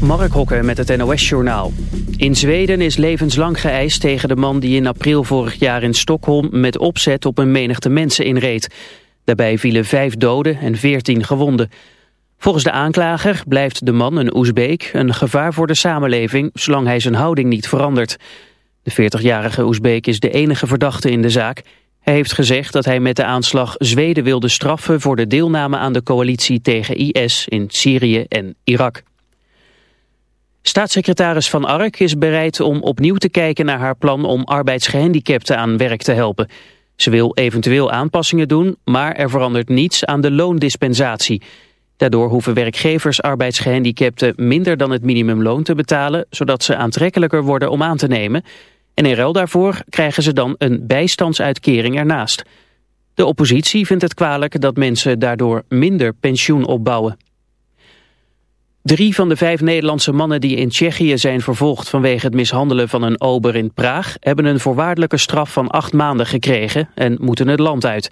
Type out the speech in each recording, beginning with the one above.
Mark Hokke met het NOS-journaal. In Zweden is levenslang geëist tegen de man die in april vorig jaar in Stockholm met opzet op een menigte mensen inreed. Daarbij vielen vijf doden en veertien gewonden. Volgens de aanklager blijft de man, een Oezbeek, een gevaar voor de samenleving zolang hij zijn houding niet verandert. De 40-jarige Oezbeek is de enige verdachte in de zaak. Hij heeft gezegd dat hij met de aanslag Zweden wilde straffen voor de deelname aan de coalitie tegen IS in Syrië en Irak. Staatssecretaris Van Ark is bereid om opnieuw te kijken naar haar plan om arbeidsgehandicapten aan werk te helpen. Ze wil eventueel aanpassingen doen, maar er verandert niets aan de loondispensatie. Daardoor hoeven werkgevers arbeidsgehandicapten minder dan het minimumloon te betalen, zodat ze aantrekkelijker worden om aan te nemen. En in ruil daarvoor krijgen ze dan een bijstandsuitkering ernaast. De oppositie vindt het kwalijk dat mensen daardoor minder pensioen opbouwen. Drie van de vijf Nederlandse mannen die in Tsjechië zijn vervolgd vanwege het mishandelen van een ober in Praag hebben een voorwaardelijke straf van acht maanden gekregen en moeten het land uit.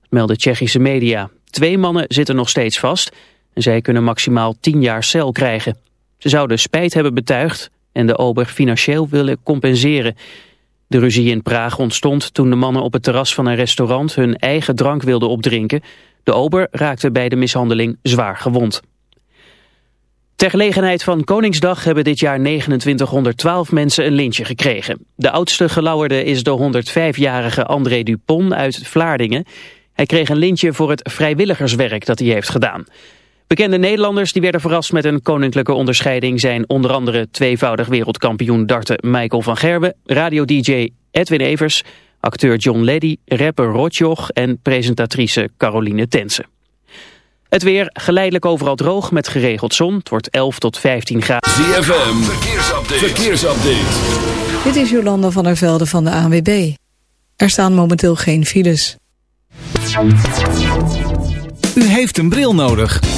Dat melden Tsjechische media. Twee mannen zitten nog steeds vast en zij kunnen maximaal tien jaar cel krijgen. Ze zouden spijt hebben betuigd en de ober financieel willen compenseren. De ruzie in Praag ontstond toen de mannen op het terras van een restaurant hun eigen drank wilden opdrinken. De ober raakte bij de mishandeling zwaar gewond. Ter gelegenheid van Koningsdag hebben dit jaar 2912 mensen een lintje gekregen. De oudste gelauwerde is de 105-jarige André Dupont uit Vlaardingen. Hij kreeg een lintje voor het vrijwilligerswerk dat hij heeft gedaan. Bekende Nederlanders die werden verrast met een koninklijke onderscheiding... zijn onder andere tweevoudig wereldkampioen darten Michael van Gerwen... radio-dj Edwin Evers, acteur John Leddy, rapper Rotjoch... en presentatrice Caroline Tense. Het weer geleidelijk overal droog met geregeld zon. Het wordt 11 tot 15 graden. ZFM, verkeersupdate. verkeersupdate. Dit is Jolanda van der Velde van de ANWB. Er staan momenteel geen files. U heeft een bril nodig.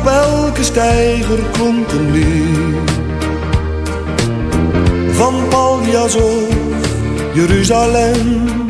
Op elke steiger klonk een lied. Van Paljas Jeruzalem.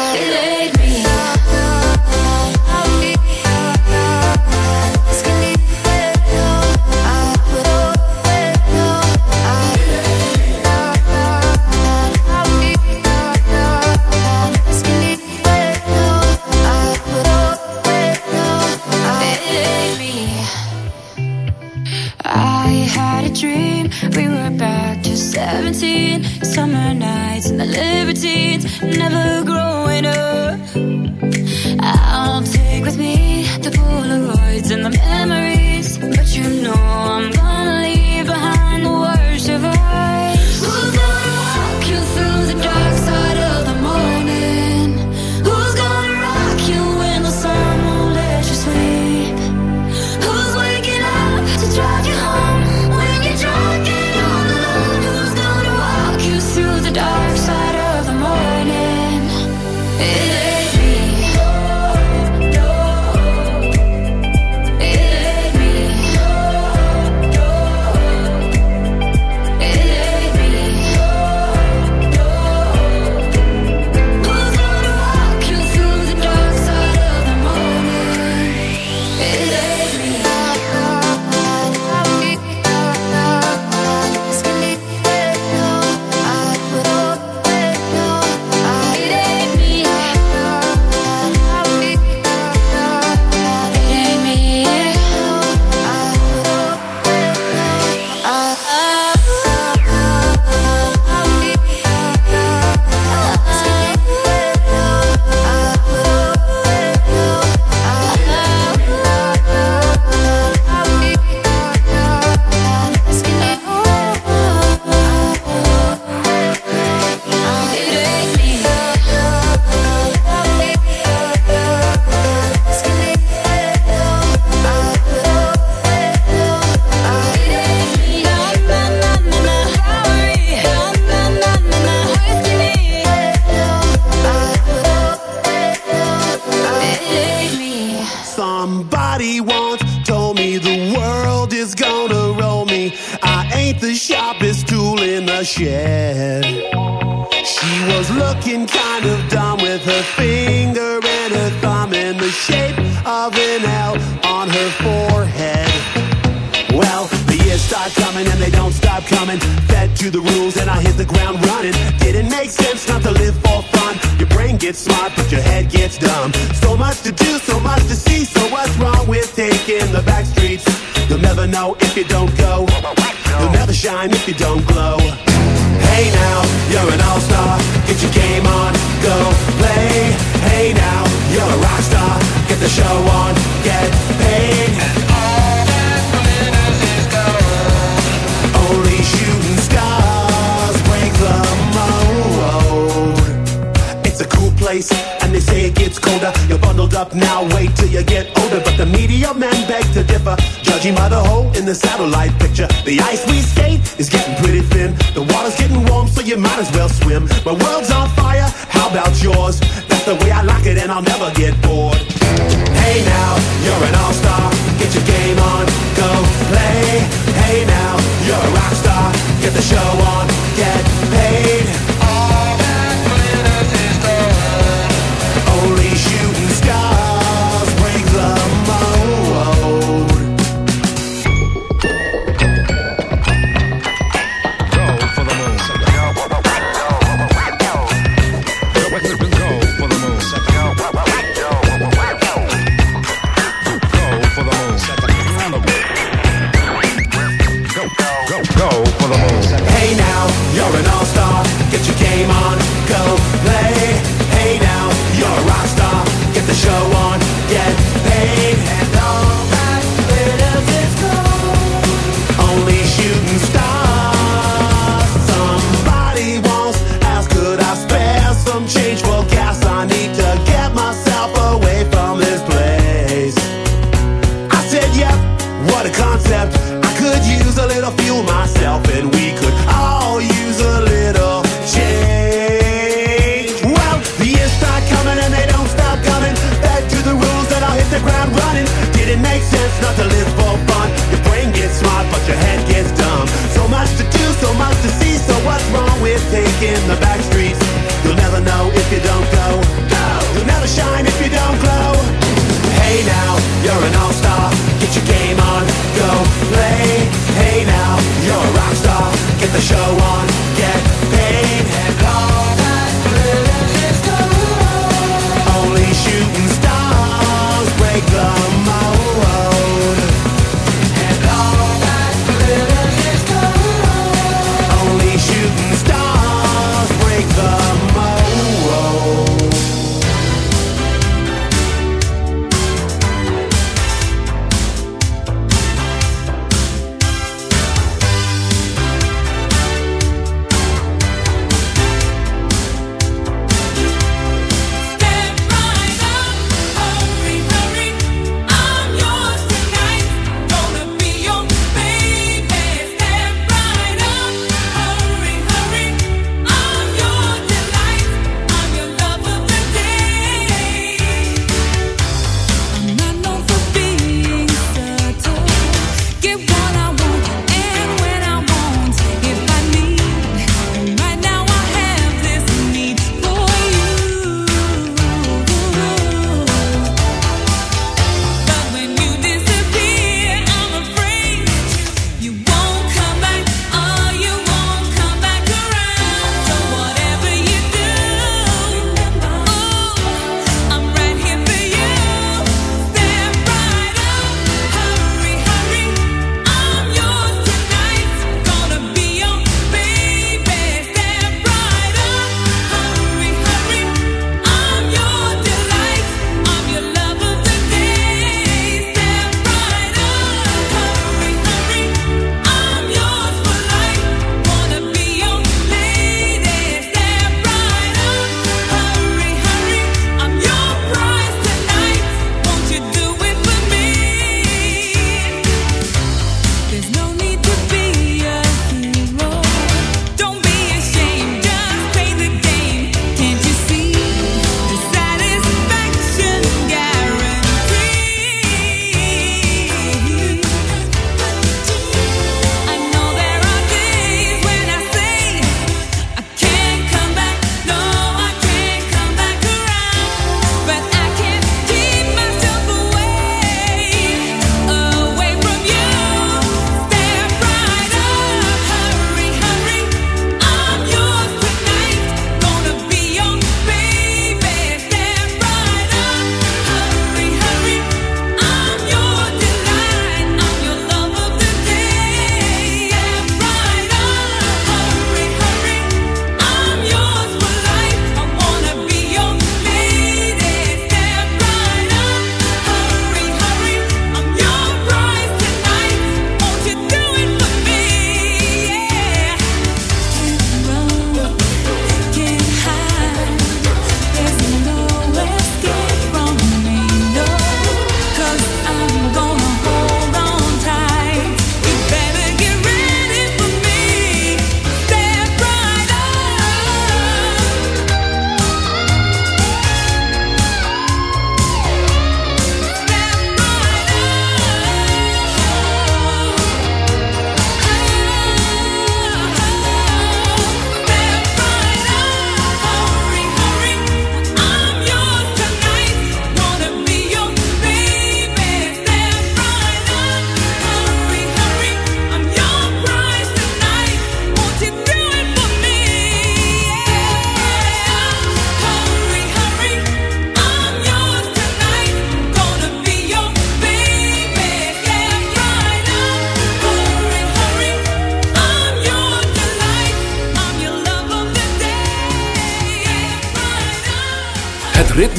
Yeah.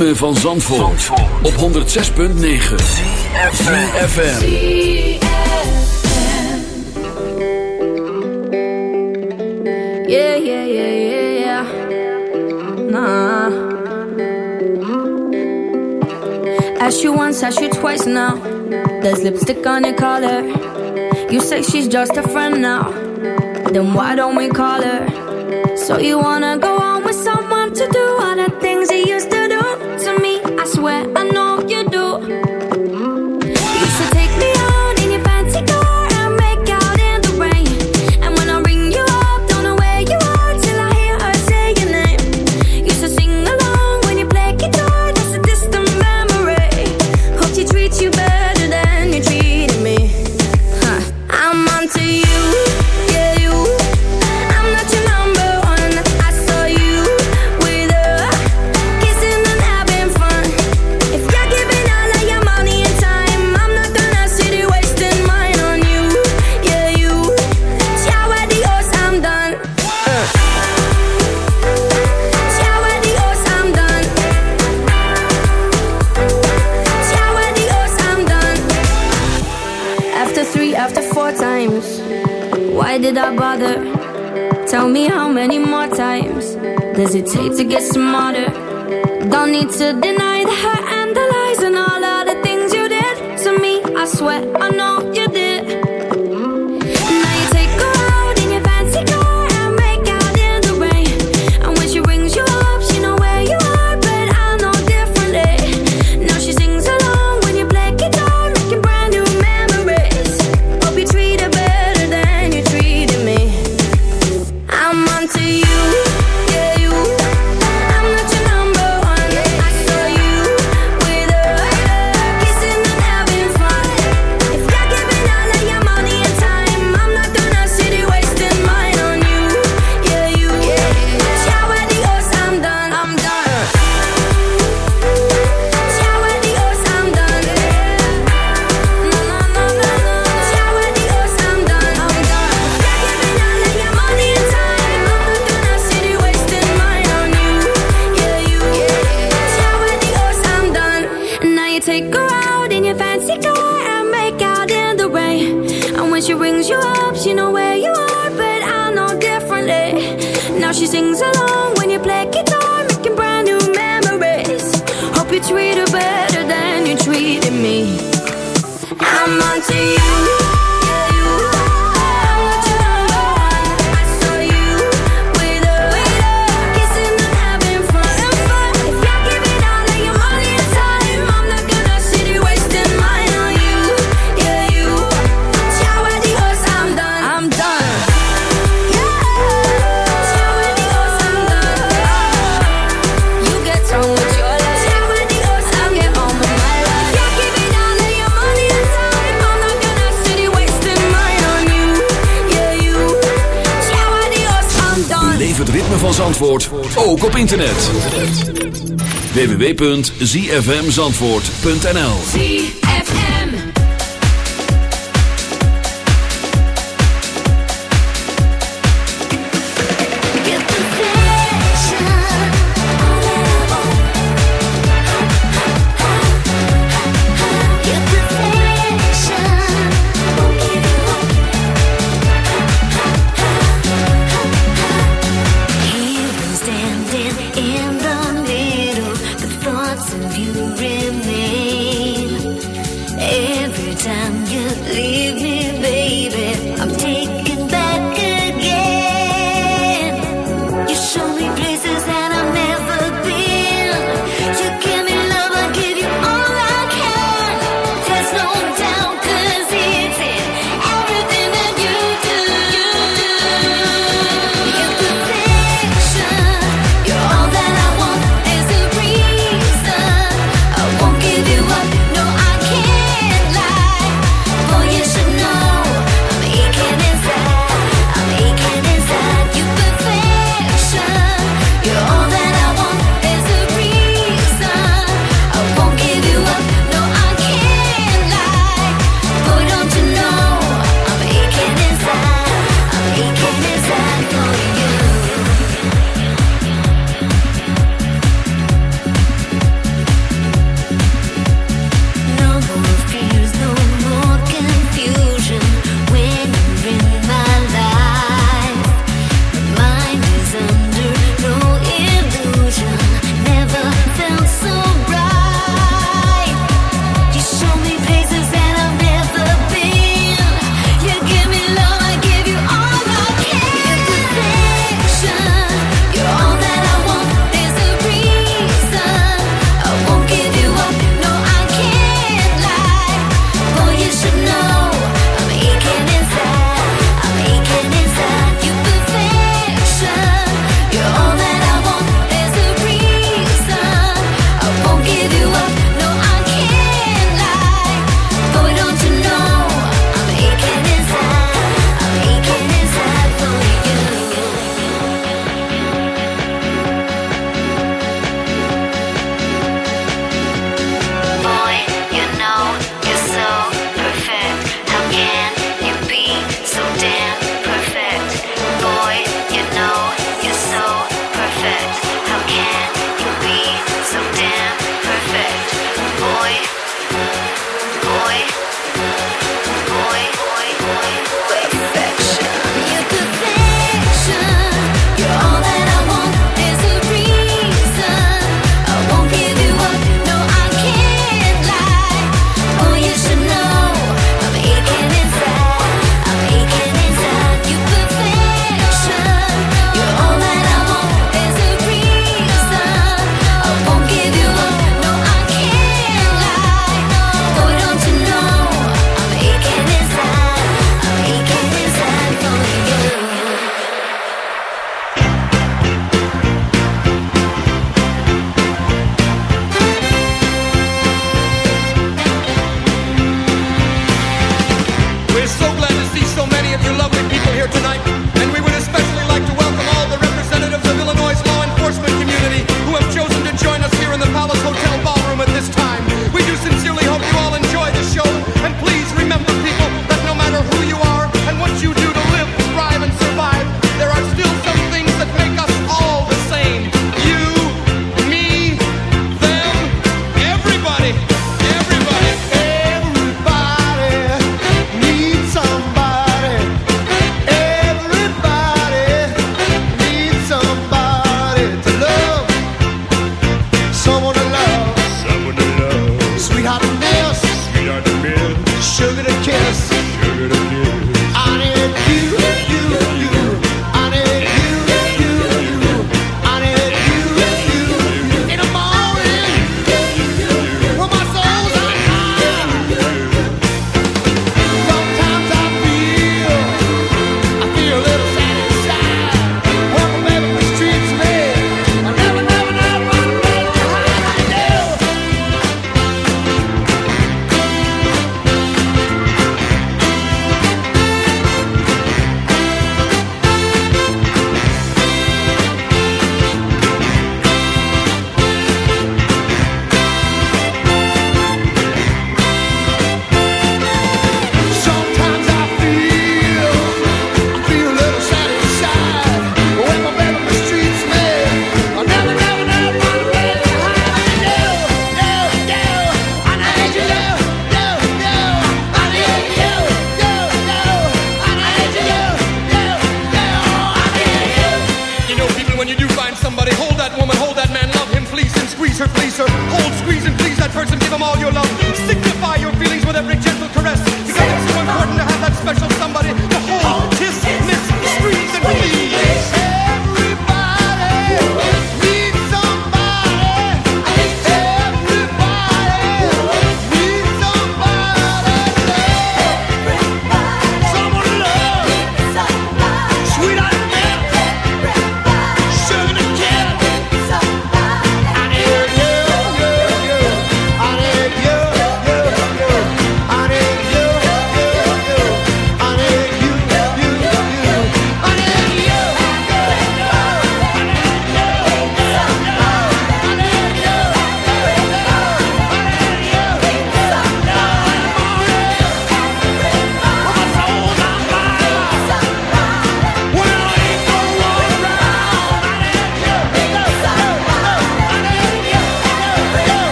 ritme van Zandvoort, Zandvoort. op 106.9 CFFM Yeah, yeah, yeah, yeah, yeah. Nah. Asked you once, asked you twice now. There's lipstick on her collar. You say she's just a friend now. Then why don't we call her? So you wanna go get smarter. www.zfmzandvoort.nl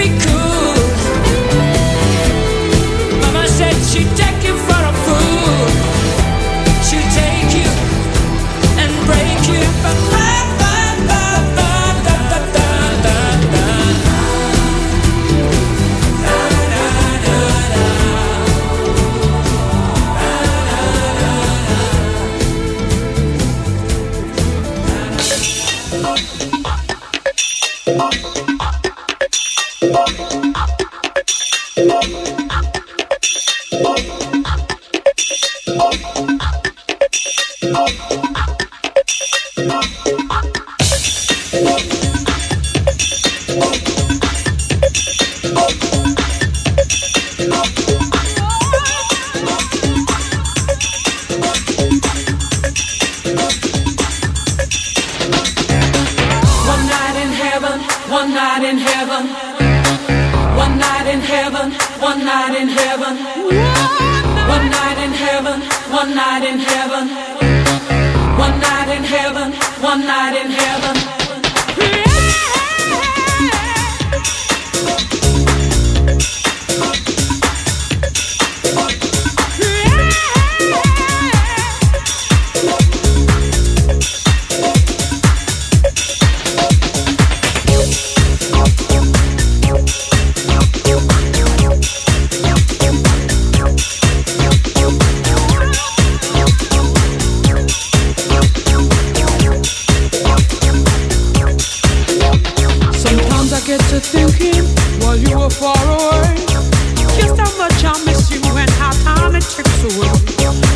because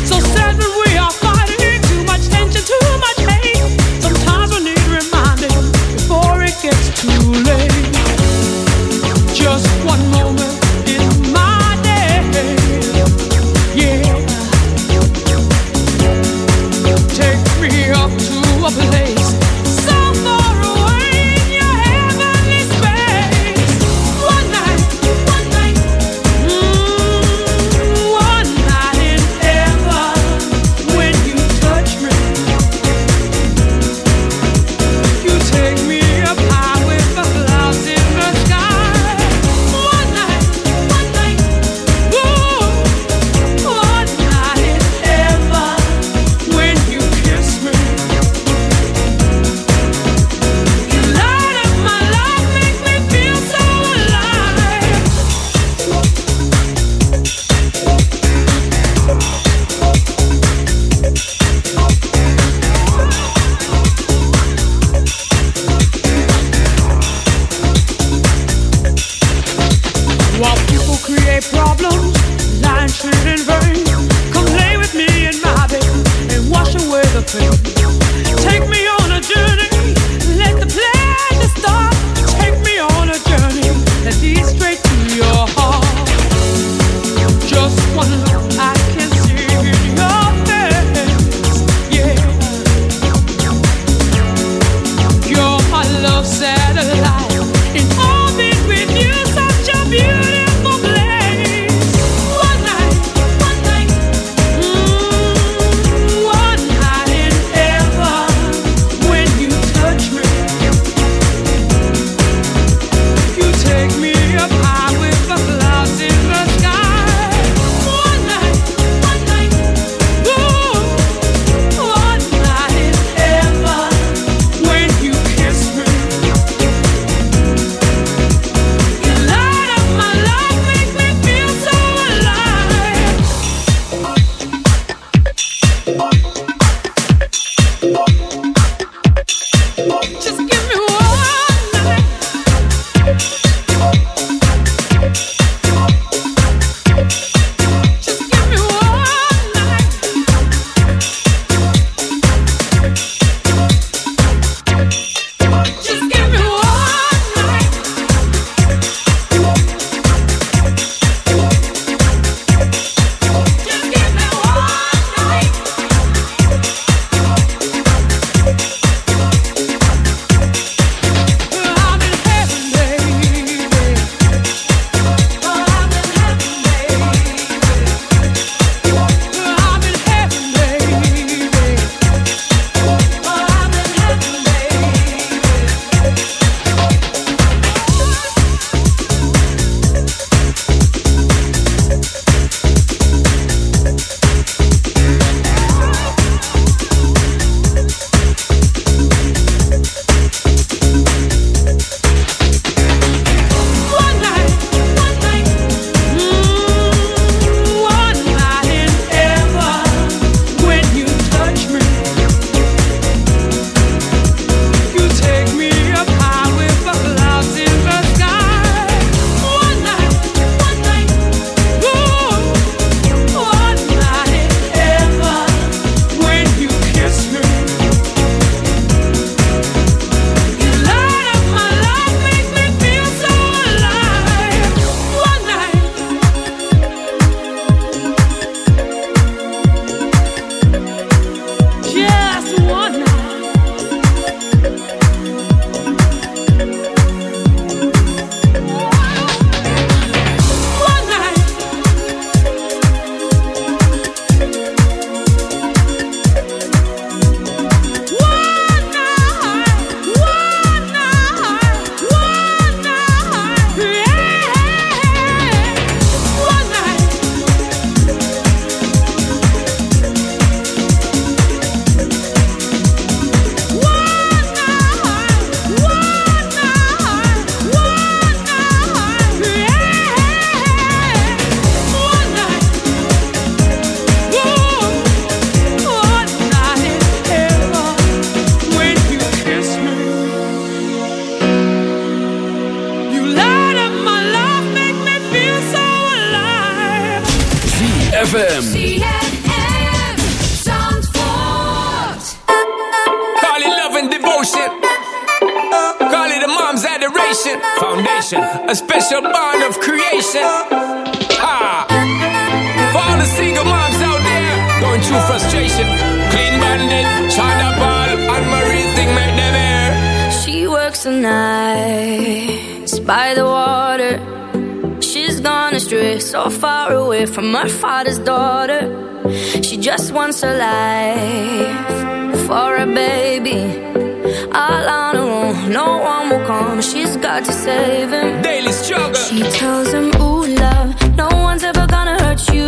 So sad, but we are. Got to save him. Daily struggle. She tells him, Ooh, love, no one's ever gonna hurt you,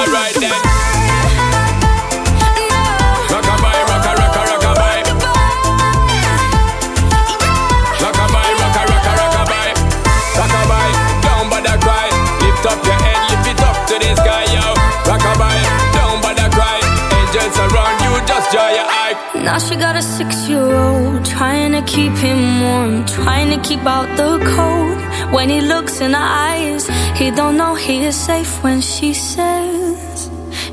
Alright then. Rockabye, rocka, rocka, rockabye. Rockabye, rocka, rocka, rockabye. Rockabye, don't bother cry. Lift up your head, lift it up to the sky. Rockabye, don't bother cry. Angels around you, just dry your. Now she got a six-year-old trying to keep him warm, trying to keep out the cold. When he looks in her eyes, he don't know he is safe when she says.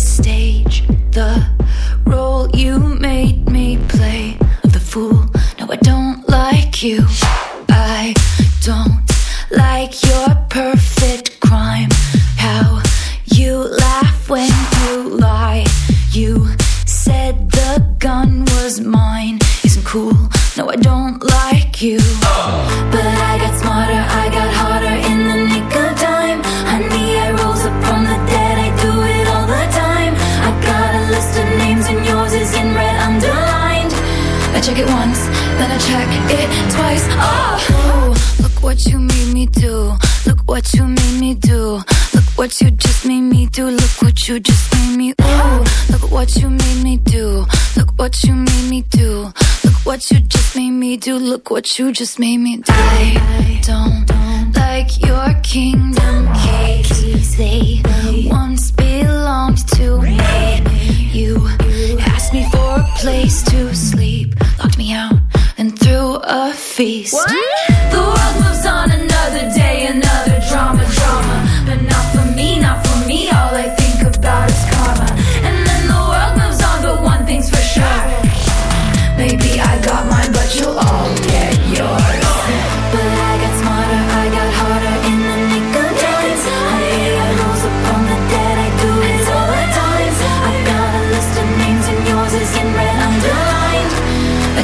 stage. you just made me ooh. Look what you made me do. Look what you made me do. Look what you just made me do. Look what you just made me do. I don't, don't like your kingdom keys. They once belonged to me. You asked me for a place to sleep, locked me out, and threw a feast. What?